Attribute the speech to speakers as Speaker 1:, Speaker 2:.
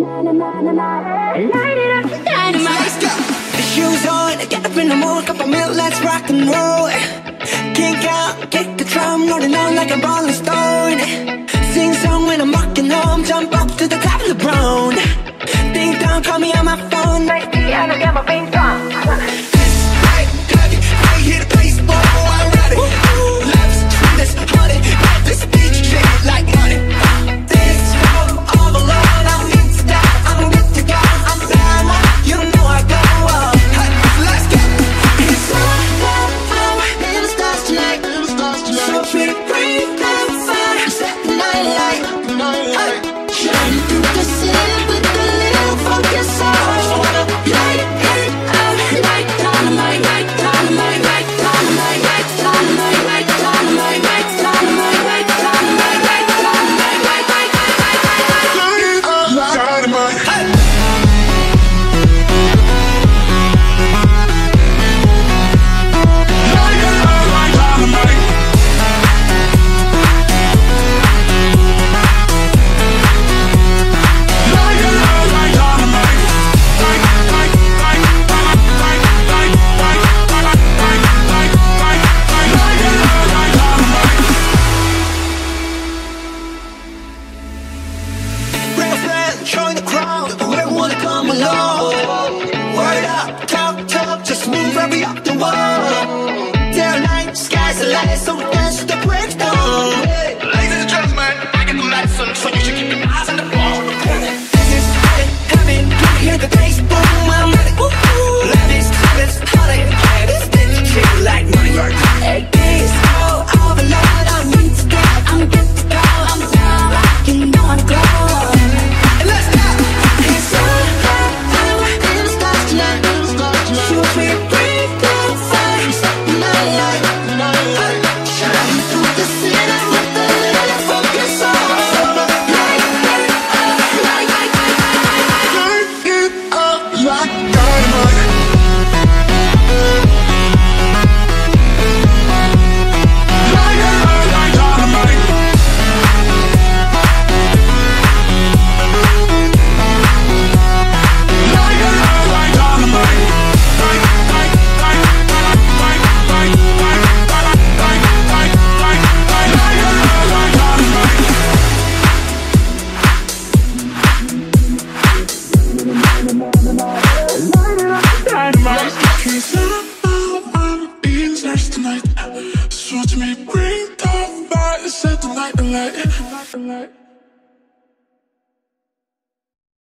Speaker 1: Let's go. Shoes on, get up in the morning, cup of let's rock and roll. Kick out, kick the drum, rolling on like a ball whoa. Day or night, sky's the light, so dance to the
Speaker 2: break down. Cause I
Speaker 1: know I'm
Speaker 3: being tonight So me, bring